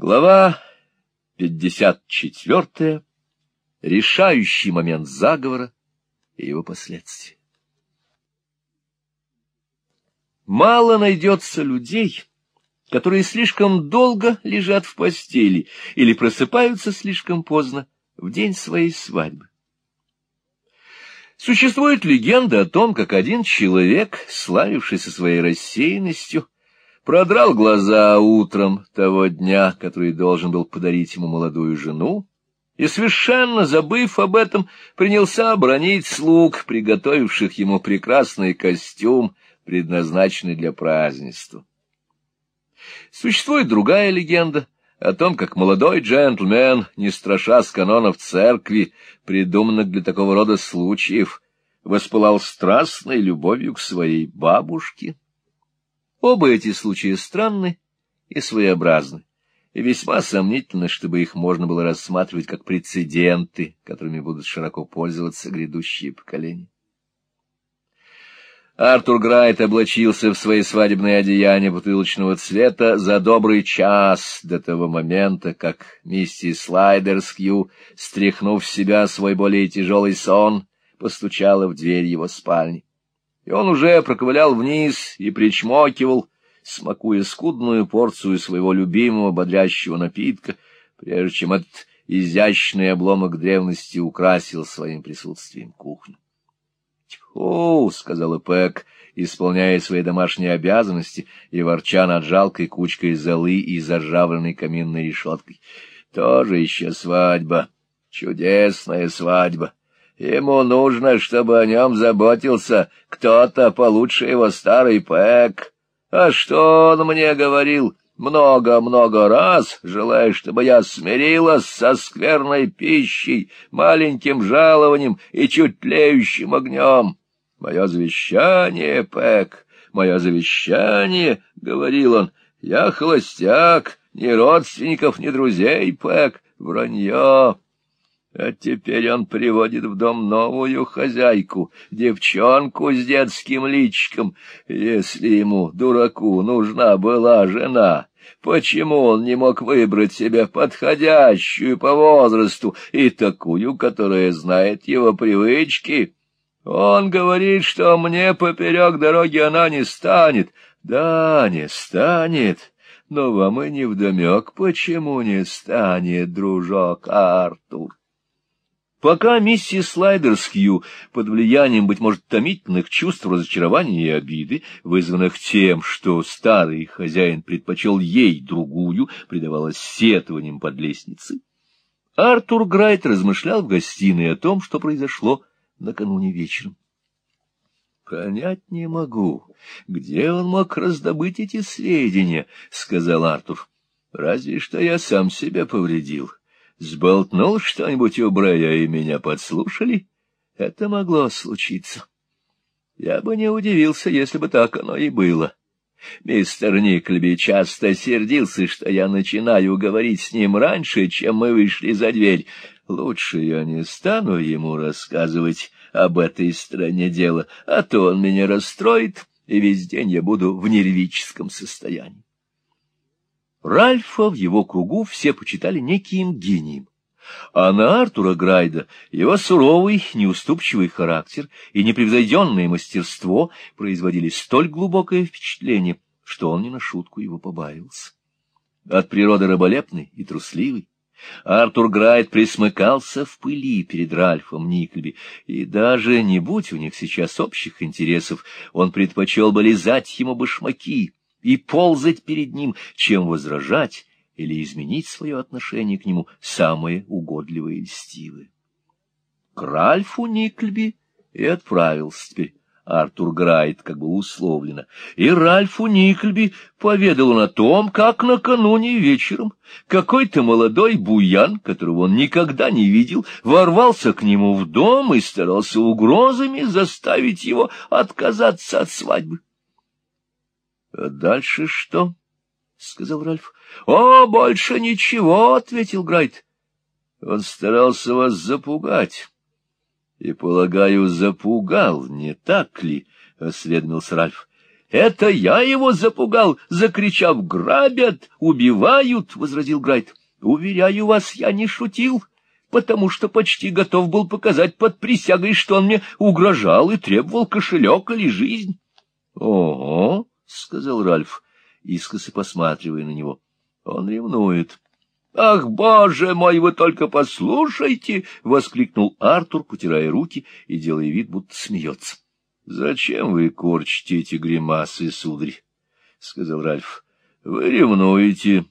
Глава 54. Решающий момент заговора и его последствия. Мало найдется людей, которые слишком долго лежат в постели или просыпаются слишком поздно в день своей свадьбы. Существует легенда о том, как один человек, славившийся своей рассеянностью, продрал глаза утром того дня, который должен был подарить ему молодую жену, и, совершенно забыв об этом, принялся обронить слуг, приготовивших ему прекрасный костюм, предназначенный для празднества. Существует другая легенда о том, как молодой джентльмен, не страшась канонов церкви, придуманных для такого рода случаев, воспылал страстной любовью к своей бабушке. Оба эти случая странны и своеобразны, и весьма сомнительно, чтобы их можно было рассматривать как прецеденты, которыми будут широко пользоваться грядущие поколения. Артур Грайт облачился в свои свадебные одеяния бутылочного цвета за добрый час до того момента, как миссис Слайдерскью, стряхнув с себя свой более тяжелый сон, постучала в дверь его спальни и он уже проковылял вниз и причмокивал, смакуя скудную порцию своего любимого бодрящего напитка, прежде чем этот изящный обломок древности украсил своим присутствием кухню. — Тьфу! — сказала Пэк, исполняя свои домашние обязанности и ворча над жалкой кучкой золы и заржавленной каминной решеткой. — Тоже еще свадьба! Чудесная свадьба! Ему нужно, чтобы о нем заботился кто-то получше его старый Пэк. А что он мне говорил много-много раз, желая, чтобы я смирилась со скверной пищей, маленьким жалованием и чуть тлеющим огнем? Мое завещание, Пэк, мое завещание, — говорил он, — я холостяк, ни родственников, ни друзей, Пэк, вранье. А теперь он приводит в дом новую хозяйку, девчонку с детским личиком. Если ему, дураку, нужна была жена, почему он не мог выбрать себе подходящую по возрасту и такую, которая знает его привычки? Он говорит, что мне поперек дороги она не станет. Да, не станет. Но вам и не вдомек, почему не станет, дружок Артур. Пока миссис Слайдерскью под влиянием, быть может, томительных чувств разочарования и обиды, вызванных тем, что старый хозяин предпочел ей другую, предавалась сетованием под лестницей, Артур Грайт размышлял в гостиной о том, что произошло накануне вечером. «Понять не могу, где он мог раздобыть эти сведения», — сказал Артур. «Разве что я сам себя повредил». Сболтнул что-нибудь у Брея, и меня подслушали? Это могло случиться. Я бы не удивился, если бы так оно и было. Мистер Никльби часто сердился, что я начинаю говорить с ним раньше, чем мы вышли за дверь. Лучше я не стану ему рассказывать об этой стороне дела, а то он меня расстроит, и весь день я буду в нервическом состоянии. Ральфа в его кругу все почитали неким гением, а на Артура Грайда его суровый, неуступчивый характер и непревзойденное мастерство производили столь глубокое впечатление, что он не на шутку его побаивался. От природы раболепный и трусливый, Артур Грайд присмыкался в пыли перед Ральфом Никльби, и даже не будь у них сейчас общих интересов, он предпочел бы лизать ему башмаки, и ползать перед ним, чем возражать или изменить свое отношение к нему самое угодливое и льстивое. К Ральфу Никльби и отправился теперь Артур Грайт, как бы условлено, и Ральфу Никльби поведал он о том, как накануне вечером какой-то молодой буян, которого он никогда не видел, ворвался к нему в дом и старался угрозами заставить его отказаться от свадьбы. — дальше что? — сказал Ральф. — О, больше ничего, — ответил Грайт. — Он старался вас запугать. — И, полагаю, запугал, не так ли? — осведомился Ральф. — Это я его запугал, закричав «Грабят! Убивают!» — возразил Грайт. «Уверяю вас, я не шутил, потому что почти готов был показать под присягой, что он мне угрожал и требовал кошелек или жизнь». «Ого!» — сказал Ральф, искоса посматривая на него. «Он ревнует». «Ах, боже мой, вы только послушайте!» — воскликнул Артур, потирая руки и делая вид, будто смеется. Зачем вы корчите эти гримасы, сударь? — сказал Ральф. — Вы ревнуете,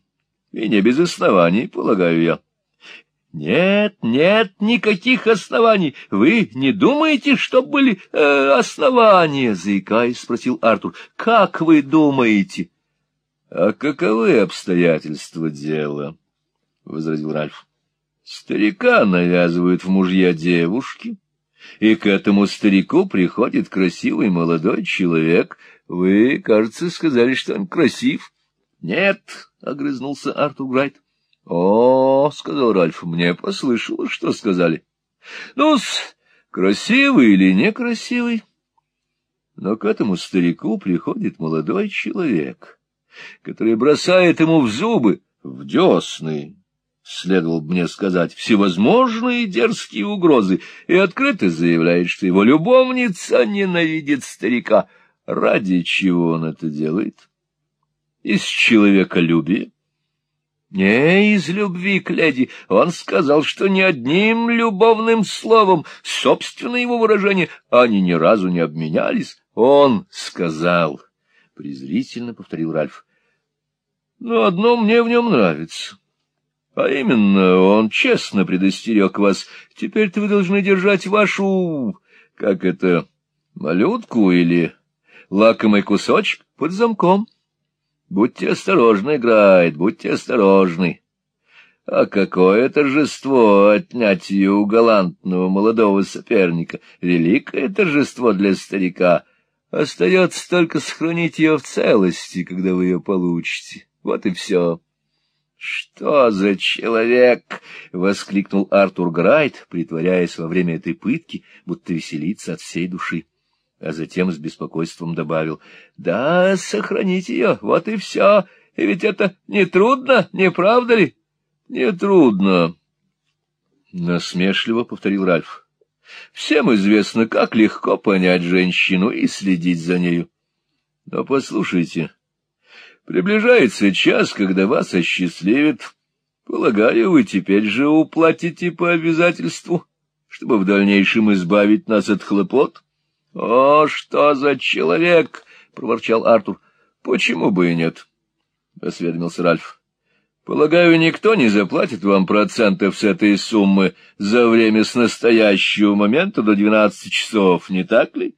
и не без оснований, полагаю я. — Нет, нет, никаких оснований. Вы не думаете, что были э, основания? — заикаясь, спросил Артур. — Как вы думаете? — А каковы обстоятельства дела? — возразил Ральф. — Старика навязывают в мужья девушки. — и к этому старику приходит красивый молодой человек. Вы, кажется, сказали, что он красив. — Нет, — огрызнулся Артур Грайт. — О, — сказал Ральф, — мне послышалось, что сказали. — Ну-с, красивый или некрасивый? Но к этому старику приходит молодой человек, который бросает ему в зубы, в десны, следовало бы мне сказать, всевозможные дерзкие угрозы и открыто заявляет, что его любовница ненавидит старика. Ради чего он это делает? Из человеколюбия? Не из любви к леди. Он сказал, что ни одним любовным словом, собственно его выражение, они ни разу не обменялись. Он сказал, — презрительно повторил Ральф. — Но одно мне в нем нравится. А именно, он честно предостерег вас. Теперь-то вы должны держать вашу... как это... малютку или лакомый кусочек под замком. Будьте осторожны, Грайт, будьте осторожны. А какое торжество отнять ее у галантного молодого соперника! Великое торжество для старика! Остается только сохранить ее в целости, когда вы ее получите. Вот и все. «Что за человек?» — воскликнул Артур Грайт, притворяясь во время этой пытки, будто веселится от всей души. А затем с беспокойством добавил, «Да, сохранить ее, вот и все. И ведь это не трудно, не правда ли?» «Не трудно», — насмешливо повторил Ральф. «Всем известно, как легко понять женщину и следить за нею. Но послушайте...» Приближается час, когда вас осчастливит. Полагаю, вы теперь же уплатите по обязательству, чтобы в дальнейшем избавить нас от хлопот. — О, что за человек! — проворчал Артур. — Почему бы и нет? — осведомился Ральф. — Полагаю, никто не заплатит вам процентов с этой суммы за время с настоящего момента до двенадцати часов, не так ли?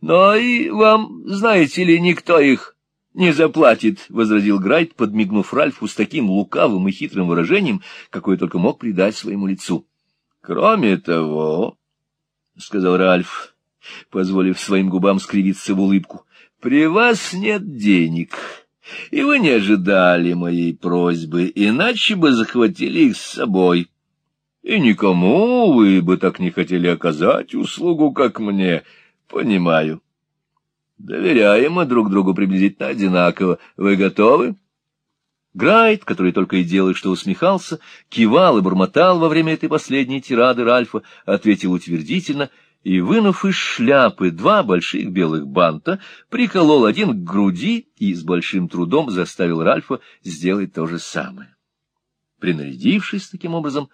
Но и вам, знаете ли, никто их не заплатит, — возразил Грайт, подмигнув Ральфу с таким лукавым и хитрым выражением, какое только мог придать своему лицу. — Кроме того, — сказал Ральф, позволив своим губам скривиться в улыбку, — при вас нет денег, и вы не ожидали моей просьбы, иначе бы захватили их с собой. И никому вы бы так не хотели оказать услугу, как мне, понимаю. — Доверяемо друг другу приблизительно одинаково. Вы готовы? Грайт, который только и делал, что усмехался, кивал и бормотал во время этой последней тирады Ральфа, ответил утвердительно и, вынув из шляпы два больших белых банта, приколол один к груди и с большим трудом заставил Ральфа сделать то же самое. Принарядившись таким образом,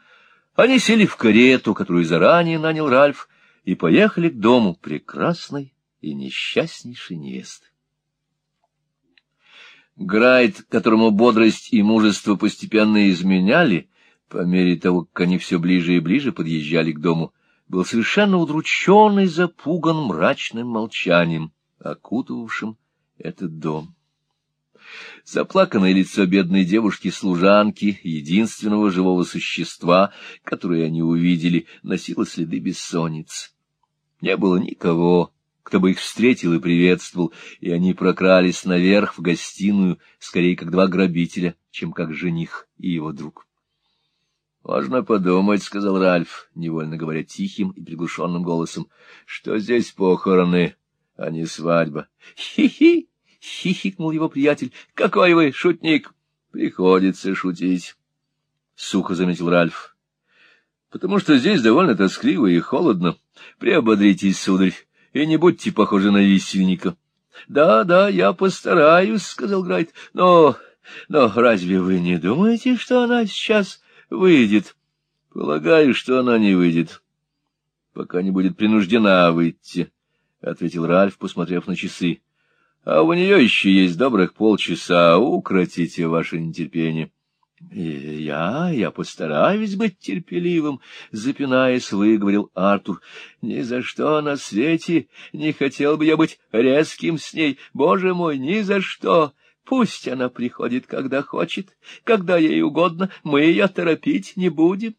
они сели в карету, которую заранее нанял Ральф, и поехали к дому прекрасной и несчастнейшей невесты. Грайт, которому бодрость и мужество постепенно изменяли, по мере того, как они все ближе и ближе подъезжали к дому, был совершенно удручен и запуган мрачным молчанием, окутывавшим этот дом. Заплаканное лицо бедной девушки-служанки, единственного живого существа, которое они увидели, носило следы бессонницы. Не было никого, кто бы их встретил и приветствовал, и они прокрались наверх в гостиную, скорее как два грабителя, чем как жених и его друг. — Можно подумать, — сказал Ральф, невольно говоря тихим и приглушенным голосом, — что здесь похороны а не свадьба. Хи-хи! — хихикнул его приятель. — Какой вы шутник! Приходится шутить, — сухо заметил Ральф. — Потому что здесь довольно тоскливо и холодно. Приободритесь, сударь, и не будьте похожи на висельника. — Да, да, я постараюсь, — сказал Грайт, — но... Но разве вы не думаете, что она сейчас выйдет? — Полагаю, что она не выйдет, пока не будет принуждена выйти, — ответил Ральф, посмотрев на часы. — А у нее еще есть добрых полчаса, укротите ваше нетерпение. — Я, я постараюсь быть терпеливым, — запинаясь, выговорил Артур. — Ни за что на свете не хотел бы я быть резким с ней. Боже мой, ни за что! Пусть она приходит, когда хочет, когда ей угодно, мы ее торопить не будем.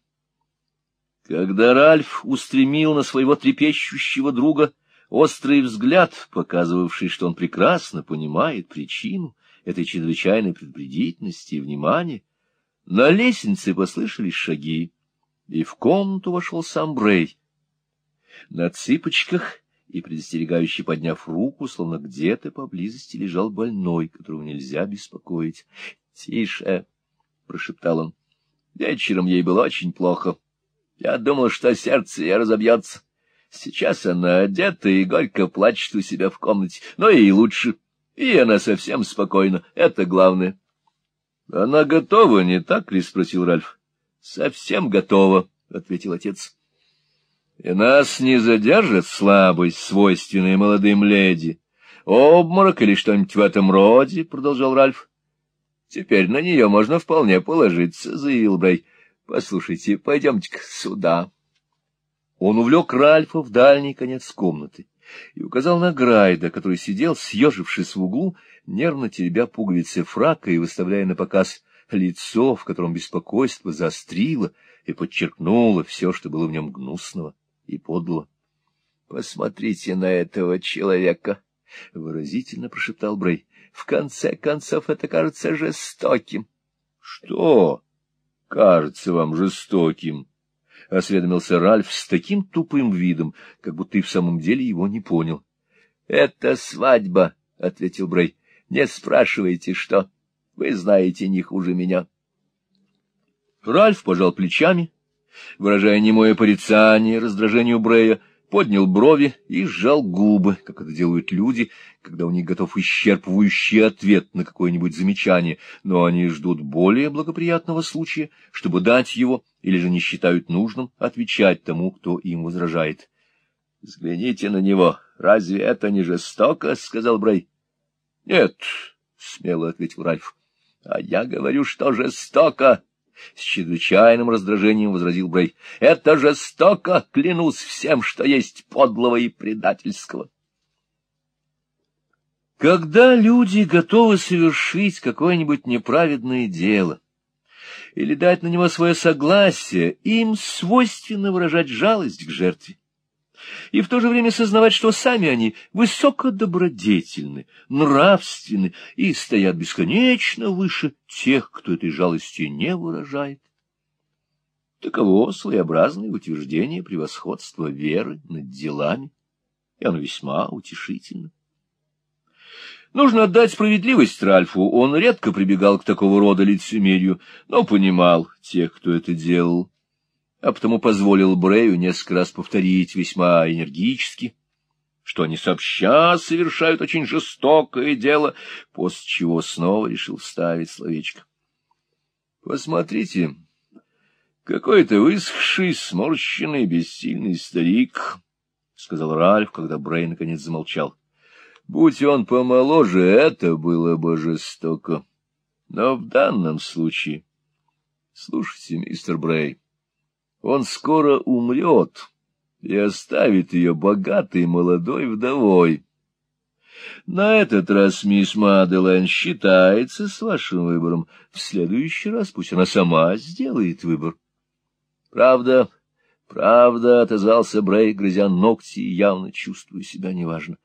Когда Ральф устремил на своего трепещущего друга острый взгляд, показывавший, что он прекрасно понимает причину этой чрезвычайной предупредительности и внимания, на лестнице послышались шаги, и в комнату вошел сам Брей. На цыпочках и, предостерегающе подняв руку, словно где-то поблизости лежал больной, которого нельзя беспокоить. — Тише! — прошептал он. — Вечером ей было очень плохо. Я думал, что сердце ей разобьется. Сейчас она одета и горько плачет у себя в комнате, но ей лучше, и она совсем спокойна, это главное. — Она готова, не так ли? — спросил Ральф. — Совсем готова, — ответил отец. — И нас не задержит слабость, свойственная молодым леди. Обморок или что-нибудь в этом роде, — продолжал Ральф. — Теперь на нее можно вполне положиться, — заявил Брей. — Послушайте, пойдемте-ка сюда. Он увлек Ральфа в дальний конец комнаты и указал на Грайда, который сидел, съежившись в углу, нервно теребя пуговицы фрака и выставляя на показ лицо, в котором беспокойство заострило и подчеркнуло все, что было в нем гнусного и подлого. — Посмотрите на этого человека! — выразительно прошептал Брей. — В конце концов, это кажется жестоким. — Что кажется вам жестоким? — осведомился Ральф с таким тупым видом, как будто и в самом деле его не понял. — Это свадьба, — ответил Брей. — Не спрашивайте, что. Вы знаете не хуже меня. Ральф пожал плечами, выражая немое порицание раздражению Брея, поднял брови и сжал губы, как это делают люди, когда у них готов исчерпывающий ответ на какое-нибудь замечание, но они ждут более благоприятного случая, чтобы дать его, или же не считают нужным отвечать тому, кто им возражает. — Взгляните на него. Разве это не жестоко? — сказал Брей. — Нет, — смело ответил Ральф. — А я говорю, что жестоко. С чрезвычайным раздражением возразил Брей. — Это жестоко, клянусь всем, что есть подлого и предательского. Когда люди готовы совершить какое-нибудь неправедное дело или дать на него свое согласие, им свойственно выражать жалость к жертве и в то же время сознавать, что сами они высокодобродетельны, нравственны и стоят бесконечно выше тех, кто этой жалости не выражает. Таково своеобразное утверждение превосходства веры над делами, и оно весьма утешительно. Нужно отдать справедливость Ральфу, он редко прибегал к такого рода лицемерию, но понимал тех, кто это делал а потому позволил Брею несколько раз повторить весьма энергически, что они сообща совершают очень жестокое дело, после чего снова решил вставить словечко. — Посмотрите, какой-то высохший, сморщенный, бессильный старик, — сказал Ральф, когда Брей наконец замолчал. — Будь он помоложе, это было бы жестоко. Но в данном случае... Слушайте, мистер Брей, — он скоро умрет и оставит ее богатой молодой вдовой. На этот раз мисс Маделайн считается с вашим выбором. В следующий раз пусть она сама сделает выбор. Правда, правда, — отозвался Брей, грызя ногти явно чувствуя себя неважно.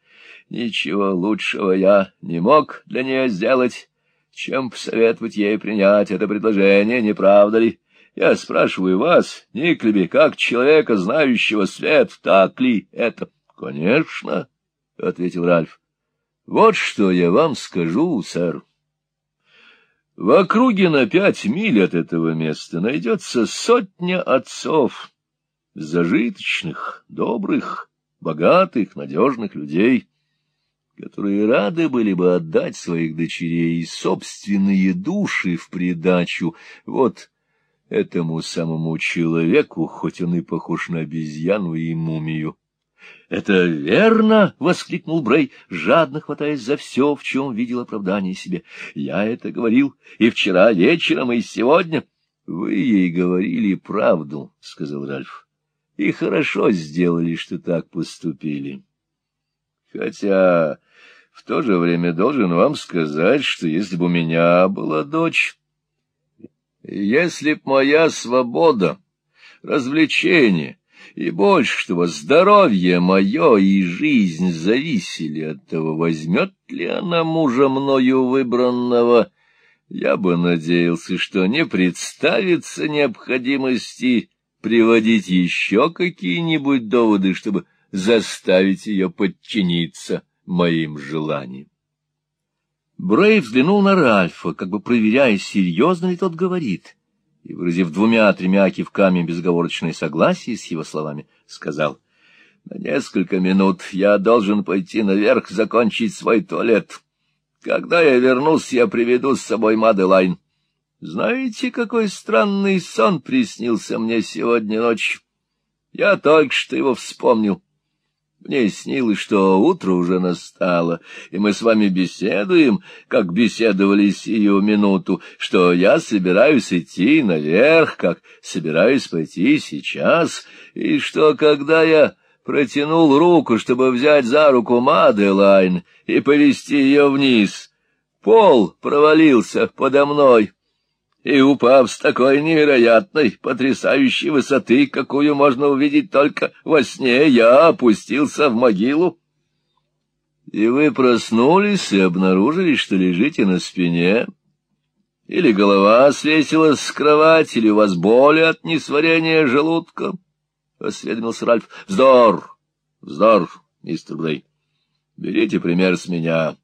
Ничего лучшего я не мог для нее сделать, чем посоветовать ей принять это предложение, не правда ли? Я спрашиваю вас, Никлеби, как человека, знающего свет, так ли это? — Конечно, — ответил Ральф. — Вот что я вам скажу, сэр. В округе на пять миль от этого места найдется сотня отцов, зажиточных, добрых, богатых, надежных людей, которые рады были бы отдать своих дочерей и собственные души в придачу вот этому самому человеку, хоть он и похож на обезьяну и мумию. — Это верно! — воскликнул Брей, жадно хватаясь за все, в чем видел оправдание себе. — Я это говорил и вчера вечером, и сегодня. — Вы ей говорили правду, — сказал Ральф. — И хорошо сделали, что так поступили. Хотя в то же время должен вам сказать, что если бы у меня была дочь, если б моя свобода, развлечение и больше, чтобы здоровье мое и жизнь зависели от того, возьмет ли она мужа мною выбранного, я бы надеялся, что не представится необходимости приводить еще какие-нибудь доводы, чтобы заставить ее подчиниться моим желаниям. Брей взглянул на Ральфа, как бы проверяя, серьезно ли тот говорит, и, выразив двумя-тремя кивками безговорочное согласие с его словами, сказал, — На несколько минут я должен пойти наверх закончить свой туалет. Когда я вернусь, я приведу с собой Маделайн. Знаете, какой странный сон приснился мне сегодня ночью? Я только что его вспомнил. Мне снилось, что утро уже настало, и мы с вами беседуем, как беседовали сию минуту, что я собираюсь идти наверх, как собираюсь пойти сейчас, и что, когда я протянул руку, чтобы взять за руку Маделайн и повести ее вниз, пол провалился подо мной и, упав с такой невероятной, потрясающей высоты, какую можно увидеть только во сне, я опустился в могилу. И вы проснулись и обнаружили, что лежите на спине, или голова свесилась с кровати, или у вас боли от несварения желудка, — осведомился Ральф. — Вздор! Вздор, мистер Блей. Берите пример с меня.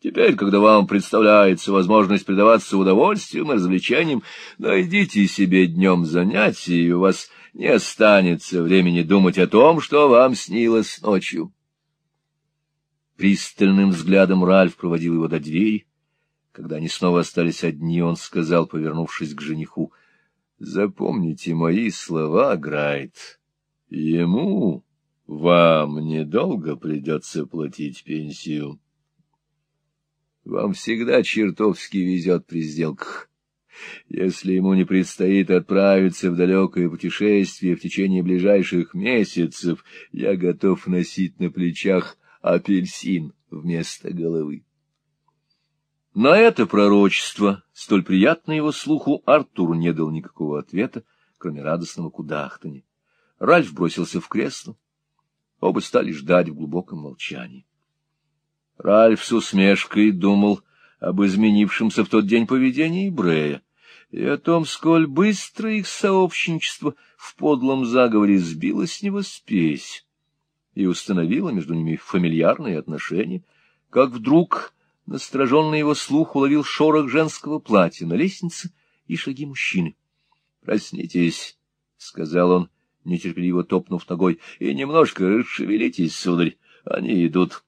Теперь, когда вам представляется возможность предаваться удовольствиям и развлечениям, найдите себе днем занятия, и у вас не останется времени думать о том, что вам снилось ночью. Пристальным взглядом Ральф проводил его до двери. Когда они снова остались одни, он сказал, повернувшись к жениху, — Запомните мои слова, Грайт. Ему, вам недолго придется платить пенсию. Вам всегда чертовски везет при сделках. Если ему не предстоит отправиться в далекое путешествие в течение ближайших месяцев, я готов носить на плечах апельсин вместо головы. На это пророчество, столь приятно его слуху, Артур не дал никакого ответа, кроме радостного кудахтания. Ральф бросился в кресло. Оба стали ждать в глубоком молчании. Ральф с усмешкой думал об изменившемся в тот день поведении Брея и о том, сколь быстро их сообщничество в подлом заговоре сбило с него спесь и установило между ними фамильярные отношения, как вдруг настороженный его слух уловил шорох женского платья на лестнице и шаги мужчины. — Проснитесь, — сказал он, нетерпеливо топнув ногой, — и немножко расшевелитесь, сударь, они идут. —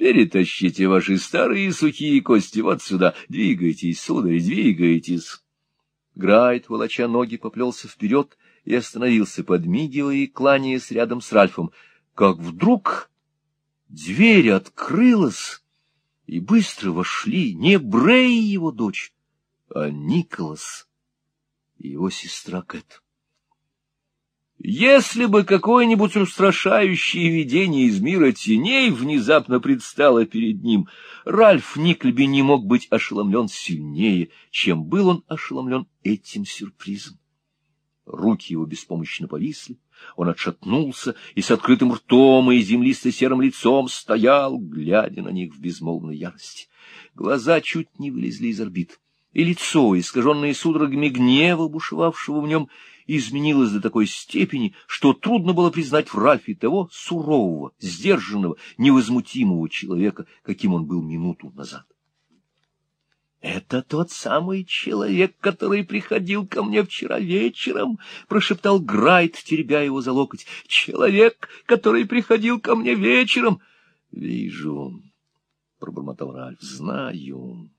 Перетащите ваши старые сухие кости вот сюда. Двигайтесь, сударь, двигайтесь. Грайт, волоча ноги, поплелся вперед и остановился, подмигивая и кланяясь рядом с Ральфом. Как вдруг дверь открылась, и быстро вошли не Брей и его дочь, а Николас и его сестра Кэт. Если бы какое-нибудь устрашающее видение из мира теней внезапно предстало перед ним, Ральф Никльби не мог быть ошеломлен сильнее, чем был он ошеломлен этим сюрпризом. Руки его беспомощно повисли, он отшатнулся и с открытым ртом и землисто-серым лицом стоял, глядя на них в безмолвной ярости. Глаза чуть не вылезли из орбит. и лицо, искаженное судорогами гнева, бушевавшего в нем, изменилось до такой степени, что трудно было признать в Ральфе того сурового, сдержанного, невозмутимого человека, каким он был минуту назад. — Это тот самый человек, который приходил ко мне вчера вечером, — прошептал Грайт, теребя его за локоть. — Человек, который приходил ко мне вечером. — Вижу, — пробормотал Ральф, — знаю.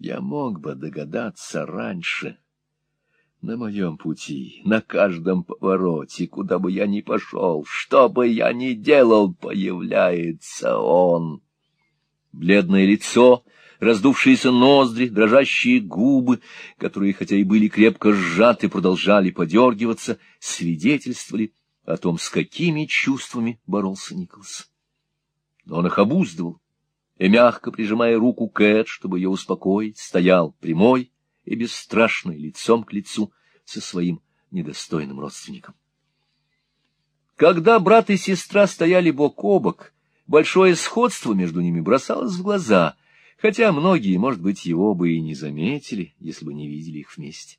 Я мог бы догадаться раньше. На моем пути, на каждом повороте, куда бы я ни пошел, что бы я ни делал, появляется он. Бледное лицо, раздувшиеся ноздри, дрожащие губы, которые, хотя и были крепко сжаты, продолжали подергиваться, свидетельствовали о том, с какими чувствами боролся Николас. Но он их обуздывал, и, мягко прижимая руку Кэт, чтобы ее успокоить, стоял прямой и бесстрашный лицом к лицу со своим недостойным родственником. Когда брат и сестра стояли бок о бок, большое сходство между ними бросалось в глаза, хотя многие, может быть, его бы и не заметили, если бы не видели их вместе.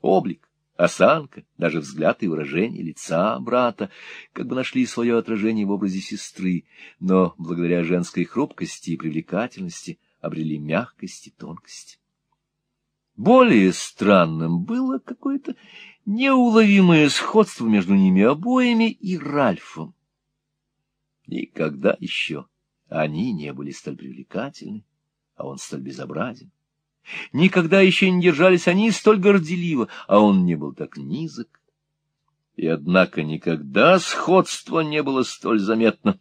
Облик, осанка, даже взгляд и выражение лица брата как бы нашли свое отражение в образе сестры, но благодаря женской хрупкости и привлекательности обрели мягкость и тонкость. Более странным было какое-то неуловимое сходство между ними обоими и Ральфом. Никогда еще они не были столь привлекательны, а он столь безобразен. Никогда еще не держались они столь горделиво, а он не был так низок. И однако никогда сходство не было столь заметно,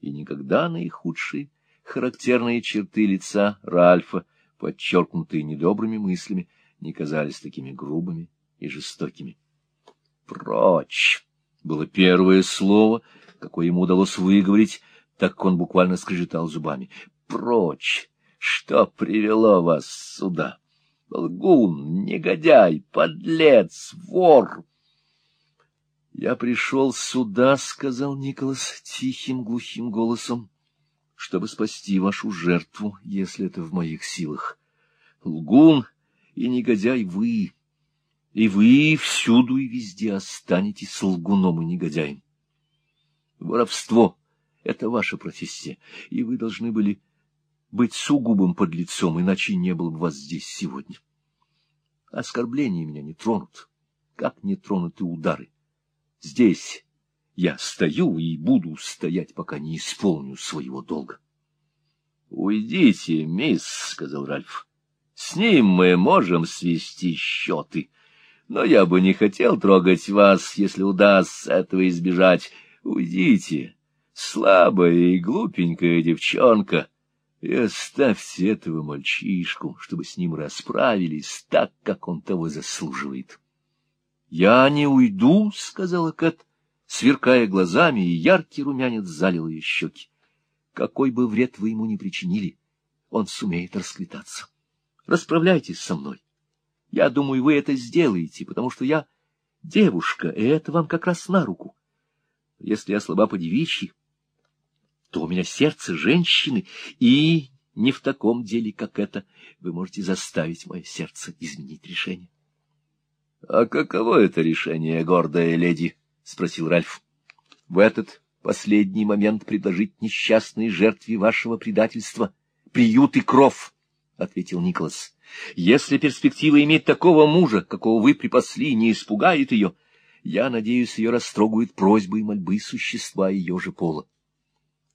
и никогда наихудшие характерные черты лица Ральфа, подчеркнутые недобрыми мыслями, не казались такими грубыми и жестокими. «Прочь!» — было первое слово, какое ему удалось выговорить, так он буквально скрежетал зубами. «Прочь! Что привело вас сюда? Лгун, негодяй, подлец, вор! — Я пришел сюда, — сказал Николас тихим глухим голосом, — чтобы спасти вашу жертву, если это в моих силах. Лгун и негодяй вы, и вы всюду и везде останетесь лгуном и негодяем. Воровство — это ваша профессия, и вы должны были быть сугубым подлецом, иначе не было бы вас здесь сегодня. Оскорбления меня не тронут, как не тронуты удары. Здесь я стою и буду стоять, пока не исполню своего долга. — Уйдите, мисс, — сказал Ральф. — С ним мы можем свести счеты, но я бы не хотел трогать вас, если удастся этого избежать. Уйдите, слабая и глупенькая девчонка — и оставьте этого мальчишку, чтобы с ним расправились так, как он того заслуживает. — Я не уйду, — сказала Кэт, сверкая глазами, и яркий румянец залил ее щеки. Какой бы вред вы ему ни причинили, он сумеет расквитаться. Расправляйтесь со мной. Я думаю, вы это сделаете, потому что я девушка, и это вам как раз на руку. Если я слаба по девичьи, то у меня сердце женщины, и не в таком деле, как это, вы можете заставить мое сердце изменить решение. — А каково это решение, гордая леди? — спросил Ральф. — В этот последний момент предложить несчастной жертве вашего предательства приют и кров, — ответил Николас. — Если перспектива иметь такого мужа, какого вы припасли, не испугает ее, я надеюсь, ее растрогают просьбы и мольбы существа ее же пола.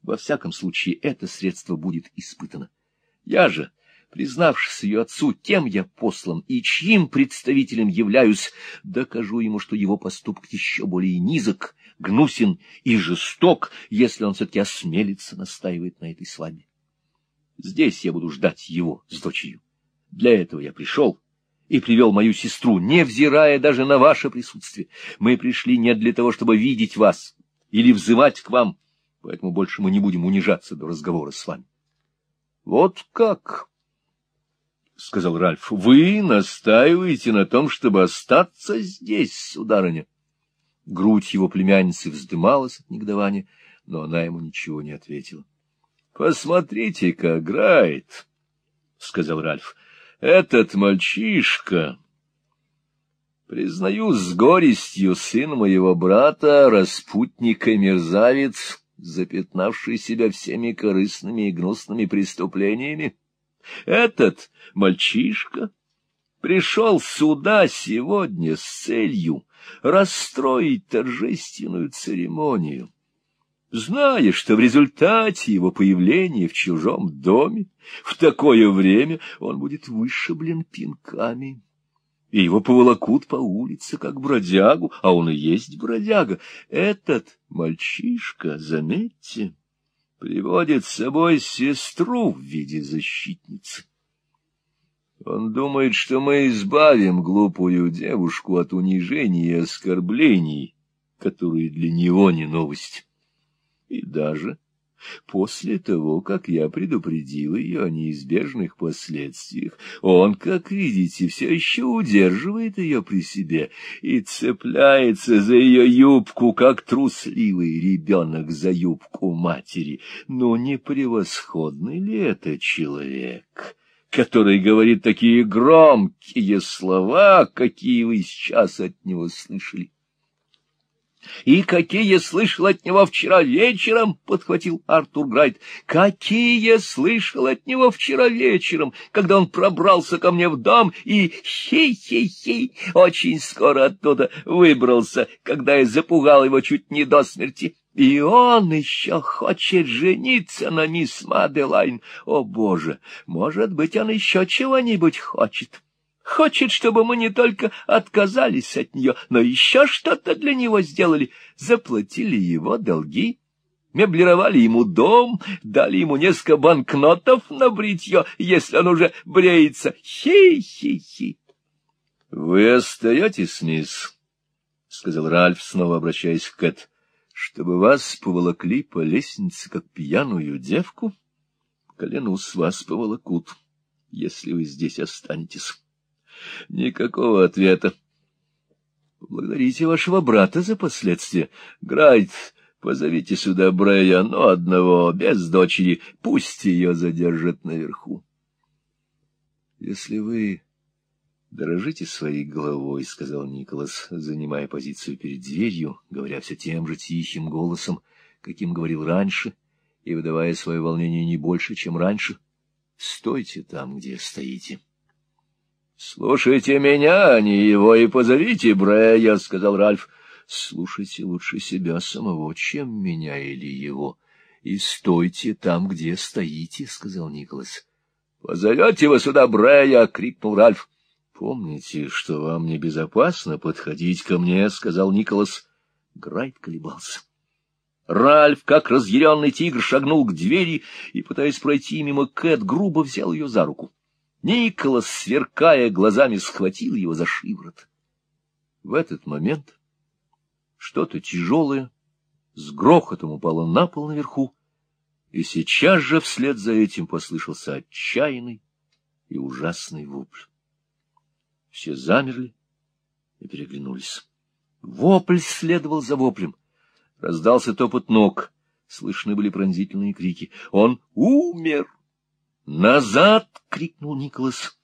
Во всяком случае, это средство будет испытано. Я же, признавшись ее отцу, кем я послан и чьим представителем являюсь, докажу ему, что его поступок еще более низок, гнусен и жесток, если он все-таки осмелится настаивать на этой свадьбе. Здесь я буду ждать его с дочерью. Для этого я пришел и привел мою сестру, невзирая даже на ваше присутствие. Мы пришли не для того, чтобы видеть вас или взывать к вам, поэтому больше мы не будем унижаться до разговора с вами. — Вот как? — сказал Ральф. — Вы настаиваете на том, чтобы остаться здесь, сударыня? Грудь его племянницы вздымалась от негодования, но она ему ничего не ответила. — Посмотрите-ка, Грайт, — сказал Ральф. — Этот мальчишка, признаю с горестью, сын моего брата, распутник и мерзавец, запятнавший себя всеми корыстными и гнусными преступлениями, этот мальчишка пришел сюда сегодня с целью расстроить торжественную церемонию, зная, что в результате его появления в чужом доме в такое время он будет вышиблен пинками, и его поволокут по улице, как бродягу, а он и есть бродяга. Этот мальчишка, заметьте, приводит с собой сестру в виде защитницы. Он думает, что мы избавим глупую девушку от унижений и оскорблений, которые для него не новость. И даже после того, как я предупредил ее о неизбежных последствиях, он, как видите, все еще удерживает ее при себе и цепляется за ее юбку, как трусливый ребенок за юбку матери. Но не превосходный ли это человек?» который говорит такие громкие слова, какие вы сейчас от него слышали. — И какие слышал от него вчера вечером, — подхватил Артур Грайт, — какие слышал от него вчера вечером, когда он пробрался ко мне в дом и хей-хей-хей очень скоро оттуда выбрался, когда я запугал его чуть не до смерти. И он еще хочет жениться на мисс Маделайн. О, Боже, может быть, он еще чего-нибудь хочет. Хочет, чтобы мы не только отказались от нее, но еще что-то для него сделали. Заплатили его долги, меблировали ему дом, дали ему несколько банкнотов на бритье, если он уже бреется. Хи-хи-хи. — Вы остаетесь, мисс? — сказал Ральф, снова обращаясь к Кэт чтобы вас поволокли по лестнице, как пьяную девку? Клянусь, вас поволокут, если вы здесь останетесь. Никакого ответа. Благодарите вашего брата за последствия. Грайт, позовите сюда Брея, но одного, без дочери, пусть ее задержат наверху. Если вы Дорожите своей головой, — сказал Николас, занимая позицию перед дверью, говоря все тем же тихим голосом, каким говорил раньше, и выдавая свое волнение не больше, чем раньше. — Стойте там, где стоите. — Слушайте меня, а не его, и позовите Брея, — сказал Ральф. — Слушайте лучше себя самого, чем меня или его. И стойте там, где стоите, — сказал Николас. — Позовете вы сюда Брея, — крикнул Ральф. Помните, что вам небезопасно подходить ко мне, — сказал Николас. Грайт колебался. Ральф, как разъяренный тигр, шагнул к двери и, пытаясь пройти мимо Кэт, грубо взял ее за руку. Николас, сверкая глазами, схватил его за шиворот. В этот момент что-то тяжелое с грохотом упало на пол наверху, и сейчас же вслед за этим послышался отчаянный и ужасный вопль. Все замерли и переглянулись. Вопль следовал за воплем. Раздался топот ног. Слышны были пронзительные крики. «Он умер!» «Назад!» — крикнул Николас,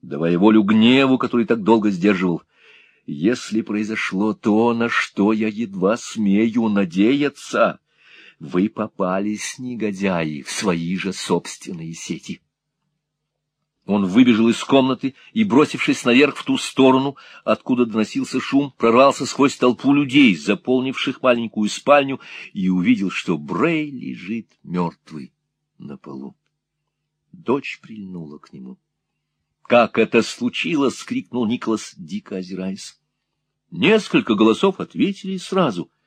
давая волю гневу, который так долго сдерживал. «Если произошло то, на что я едва смею надеяться, вы попались, негодяи, в свои же собственные сети». Он выбежал из комнаты и, бросившись наверх в ту сторону, откуда доносился шум, прорвался сквозь толпу людей, заполнивших маленькую спальню, и увидел, что Брей лежит мертвый на полу. Дочь прильнула к нему. — Как это случилось? — крикнул Николас, дико озираясь. Несколько голосов ответили сразу —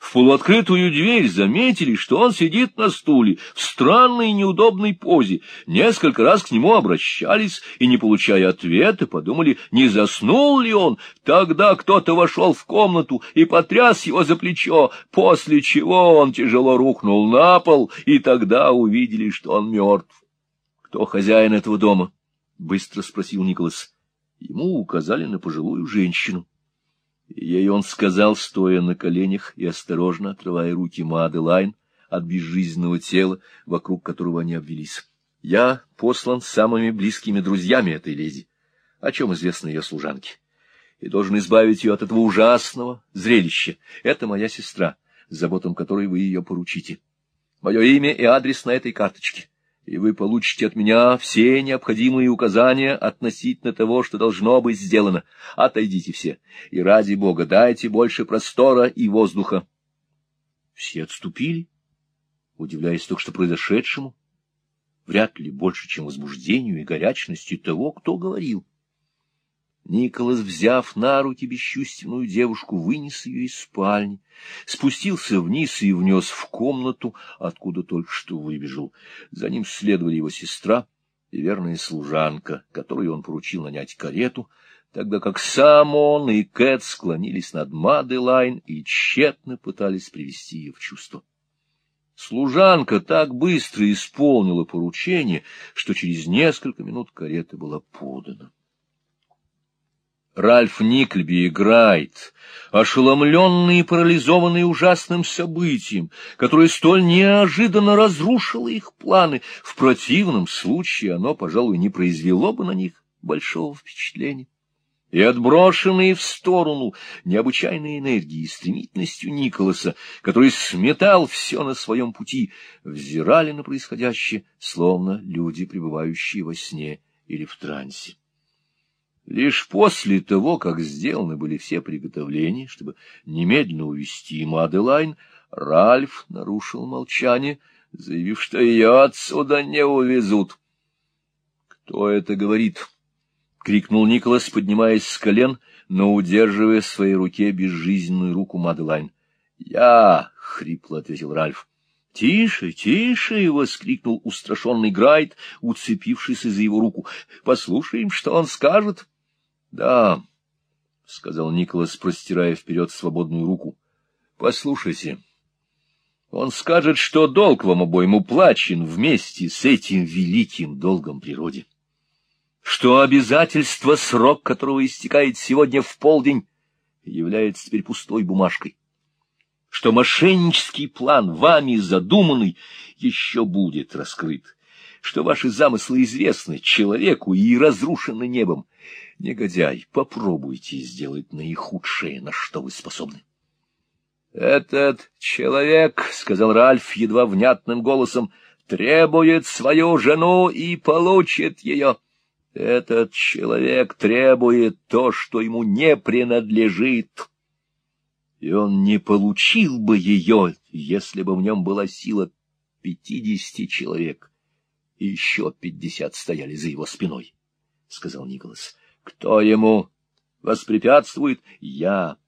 в полуоткрытую дверь заметили, что он сидит на стуле в странной неудобной позе. Несколько раз к нему обращались и, не получая ответа, подумали, не заснул ли он. Тогда кто-то вошел в комнату и потряс его за плечо, после чего он тяжело рухнул на пол, и тогда увидели, что он мертв. — Кто хозяин этого дома? — быстро спросил Николас. Ему указали на пожилую женщину. Ей он сказал, стоя на коленях и осторожно отрывая руки Мады Лайн от безжизненного тела, вокруг которого они обвелись. Я послан самыми близкими друзьями этой леди, о чем известно ее служанке, и должен избавить ее от этого ужасного зрелища. Это моя сестра, заботам которой вы ее поручите. Мое имя и адрес на этой карточке, и вы получите от меня все необходимые указания относительно того, что должно быть сделано. Отойдите все, и ради бога дайте больше простора и воздуха. Все отступили, удивляясь только что произошедшему, вряд ли больше, чем возбуждению и горячности того, кто говорил. Николас, взяв на руки бесчувственную девушку, вынес ее из спальни, спустился вниз и внес в комнату, откуда только что выбежал. За ним следовали его сестра и верная служанка, которой он поручил нанять карету, тогда как сам он и Кэт склонились над Маделайн и тщетно пытались привести ее в чувство. Служанка так быстро исполнила поручение, что через несколько минут карета была подана. Ральф Никльби играет, ошеломленный и парализованный ужасным событием, которое столь неожиданно разрушило их планы. В противном случае оно, пожалуй, не произвело бы на них большого впечатления. И отброшенные в сторону необычайной энергией и стремительностью Николаса, который сметал все на своем пути, взирали на происходящее, словно люди, пребывающие во сне или в трансе. Лишь после того, как сделаны были все приготовления, чтобы немедленно увести Маделайн, Ральф нарушил молчание, заявив, что ее отсюда не увезут. — Кто это говорит? — крикнул Николас, поднимаясь с колен, но удерживая в своей руке безжизненную руку Маделайн. — Я! — хрипло ответил Ральф. — Тише, тише! — воскликнул устрашенный Грайт, уцепившись за его руку. — Послушаем, что он скажет. —— Да, — сказал Николас, простирая вперед свободную руку. — Послушайте. Он скажет, что долг вам обоим уплачен вместе с этим великим долгом природе. Что обязательство, срок которого истекает сегодня в полдень, является теперь пустой бумажкой. Что мошеннический план, вами задуманный, еще будет раскрыт. Что ваши замыслы известны человеку и разрушены небом. Негодяй, попробуйте сделать наихудшее, на что вы способны. — Этот человек, — сказал Ральф едва внятным голосом, — требует свою жену и получит ее. Этот человек требует то, что ему не принадлежит. И он не получил бы ее, если бы в нем была сила пятидесяти человек, и еще пятьдесят стояли за его спиной, — сказал Николас. Кто ему воспрепятствует? Я.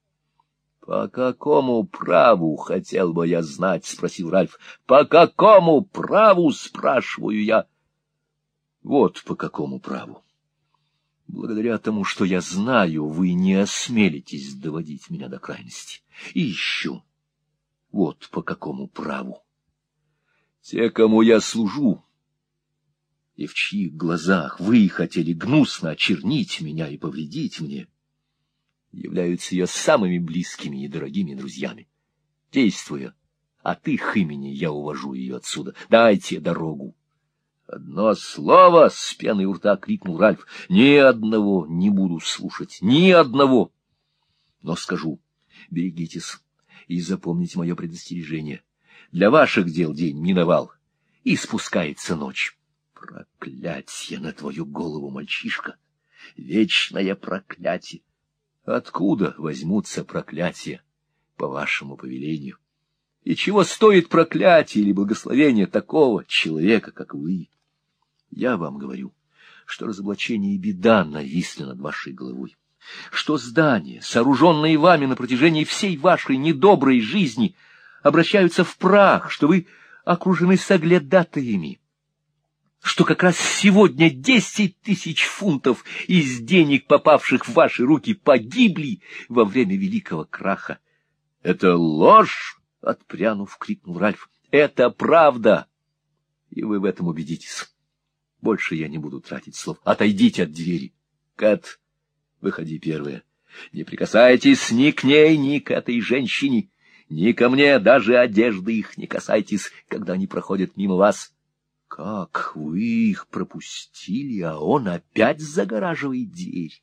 По какому праву, хотел бы я знать, спросил Ральф. По какому праву, спрашиваю я. Вот по какому праву. Благодаря тому, что я знаю, вы не осмелитесь доводить меня до крайности. И еще. Вот по какому праву. Те, кому я служу, и в чьих глазах вы хотели гнусно очернить меня и повредить мне, являются ее самыми близкими и дорогими друзьями. Действуя от их имени, я увожу ее отсюда. Дайте дорогу. Одно слово, — с пеной у рта крикнул Ральф, — ни одного не буду слушать, ни одного. Но скажу, берегитесь и запомните мое предостережение. Для ваших дел день миновал, и спускается ночь. Проклятье на твою голову, мальчишка! Вечное проклятие! Откуда возьмутся проклятия по вашему повелению? И чего стоит проклятие или благословение такого человека, как вы? Я вам говорю, что разоблачение и беда нависли над вашей головой, что здания, сооруженные вами на протяжении всей вашей недоброй жизни, обращаются в прах, что вы окружены соглядатаями, что как раз сегодня десять тысяч фунтов из денег, попавших в ваши руки, погибли во время великого краха. — Это ложь! — отпрянув, крикнул Ральф. — Это правда! И вы в этом убедитесь. Больше я не буду тратить слов. Отойдите от двери. Кэт, выходи первая. Не прикасайтесь ни к ней, ни к этой женщине, ни ко мне, даже одежды их не касайтесь, когда они проходят мимо вас. Как вы их пропустили, а он опять загораживает дверь?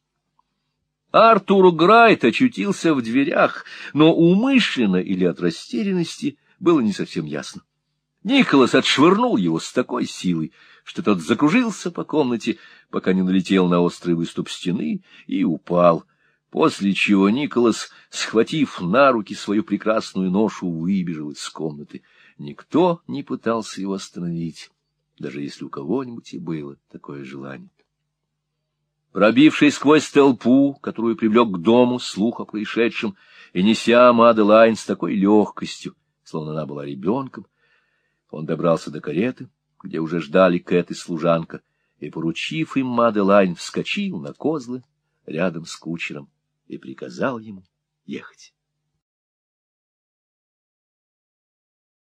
Артур Грайт очутился в дверях, но умышленно или от растерянности было не совсем ясно. Николас отшвырнул его с такой силой, что тот закружился по комнате, пока не налетел на острый выступ стены и упал, после чего Николас, схватив на руки свою прекрасную ношу, выбежал из комнаты. Никто не пытался его остановить, даже если у кого-нибудь и было такое желание. Пробившись сквозь толпу, которую привлек к дому слух о происшедшем, и неся Маделайн с такой легкостью, словно она была ребенком, он добрался до кареты, где уже ждали Кэт и служанка, и, поручив им Маделайн, вскочил на козлы рядом с кучером и приказал ему ехать.